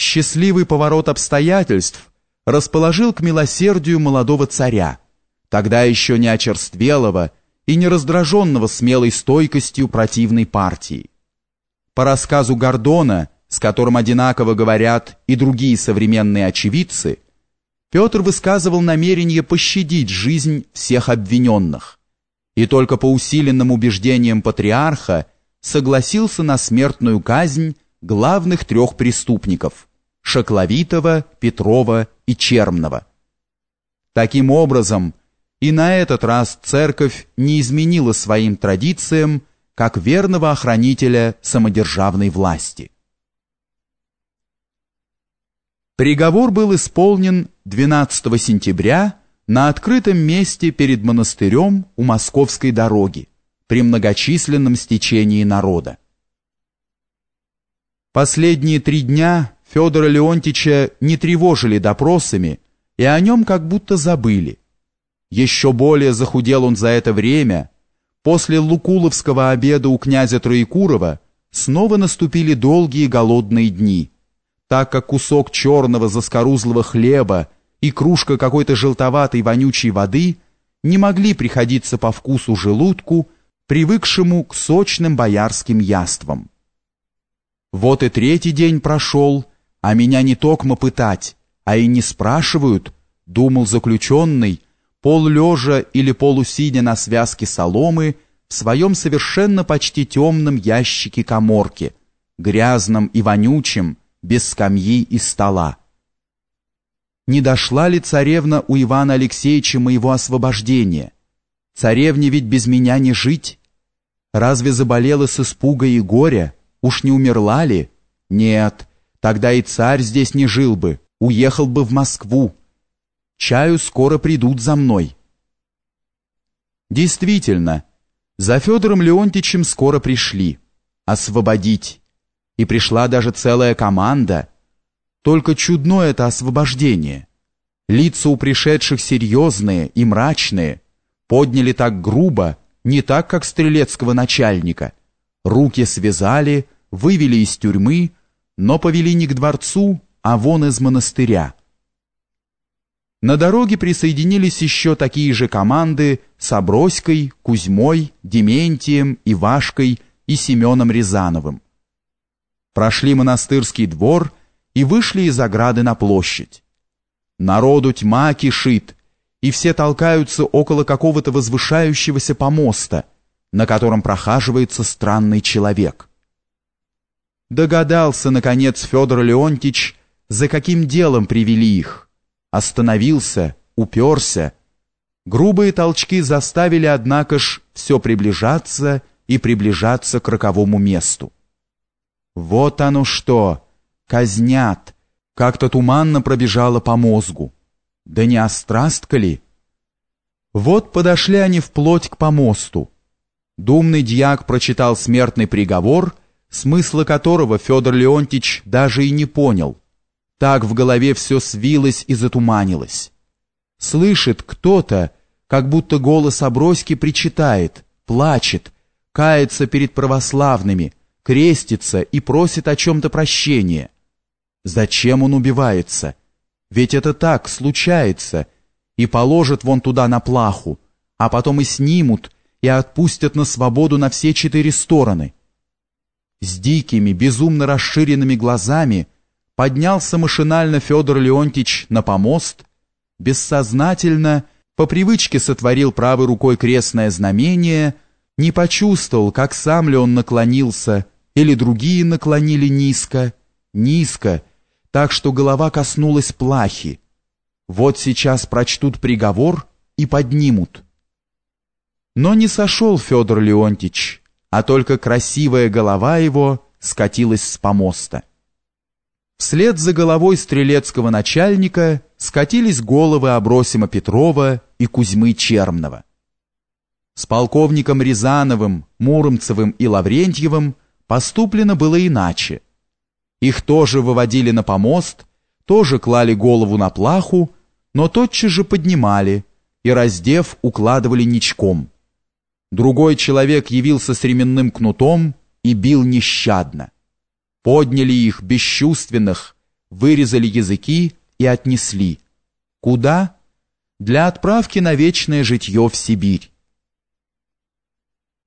счастливый поворот обстоятельств расположил к милосердию молодого царя, тогда еще не очерствелого и не раздраженного смелой стойкостью противной партии. По рассказу Гордона, с которым одинаково говорят и другие современные очевидцы, Петр высказывал намерение пощадить жизнь всех обвиненных, и только по усиленным убеждениям патриарха согласился на смертную казнь главных трех преступников – Шакловитова, Петрова и Чермного. Таким образом, и на этот раз церковь не изменила своим традициям как верного охранителя самодержавной власти. Приговор был исполнен 12 сентября на открытом месте перед монастырем у Московской дороги при многочисленном стечении народа. Последние три дня Федора Леонтича не тревожили допросами, и о нем как будто забыли. Еще более захудел он за это время. После Лукуловского обеда у князя Троекурова снова наступили долгие голодные дни, так как кусок черного заскорузлого хлеба и кружка какой-то желтоватой вонючей воды не могли приходиться по вкусу желудку, привыкшему к сочным боярским яствам. Вот и третий день прошел, а меня не токмо пытать, а и не спрашивают, думал заключенный, полулежа или полусидя на связке соломы в своем совершенно почти темном ящике коморки, грязном и вонючем, без скамьи и стола. Не дошла ли царевна у Ивана Алексеевича моего освобождения? Царевне ведь без меня не жить. Разве заболела с испуга и горя? Уж не умерла ли? Нет, тогда и царь здесь не жил бы, уехал бы в Москву. Чаю скоро придут за мной. Действительно, за Федором Леонтьевичем скоро пришли. Освободить. И пришла даже целая команда. Только чудно это освобождение. Лица у пришедших серьезные и мрачные, подняли так грубо, не так, как стрелецкого начальника. Руки связали, вывели из тюрьмы, но повели не к дворцу, а вон из монастыря. На дороге присоединились еще такие же команды с Аброськой, Кузьмой, Дементием, Ивашкой и Семеном Рязановым. Прошли монастырский двор и вышли из ограды на площадь. Народу тьма кишит, и все толкаются около какого-то возвышающегося помоста, на котором прохаживается странный человек. Догадался, наконец, Федор Леонтьевич, за каким делом привели их. Остановился, уперся. Грубые толчки заставили, однако ж, все приближаться и приближаться к роковому месту. Вот оно что, казнят, как-то туманно пробежало по мозгу. Да не острастка ли? Вот подошли они вплоть к помосту. Думный дьяк прочитал смертный приговор, смысла которого Федор Леонтьевич даже и не понял. Так в голове все свилось и затуманилось. Слышит кто-то, как будто голос Оброськи причитает, плачет, кается перед православными, крестится и просит о чем-то прощения. Зачем он убивается? Ведь это так, случается, и положат вон туда на плаху, а потом и снимут, и отпустят на свободу на все четыре стороны. С дикими, безумно расширенными глазами поднялся машинально Федор Леонтьевич на помост, бессознательно, по привычке сотворил правой рукой крестное знамение, не почувствовал, как сам ли он наклонился, или другие наклонили низко, низко, так что голова коснулась плахи. Вот сейчас прочтут приговор и поднимут. Но не сошел Федор Леонтьевич, а только красивая голова его скатилась с помоста. Вслед за головой стрелецкого начальника скатились головы Абросима Петрова и Кузьмы Чермного. С полковником Рязановым, Муромцевым и Лаврентьевым поступлено было иначе. Их тоже выводили на помост, тоже клали голову на плаху, но тотчас же поднимали и, раздев, укладывали ничком. Другой человек явился с ременным кнутом и бил нещадно. Подняли их, бесчувственных, вырезали языки и отнесли. Куда? Для отправки на вечное житье в Сибирь.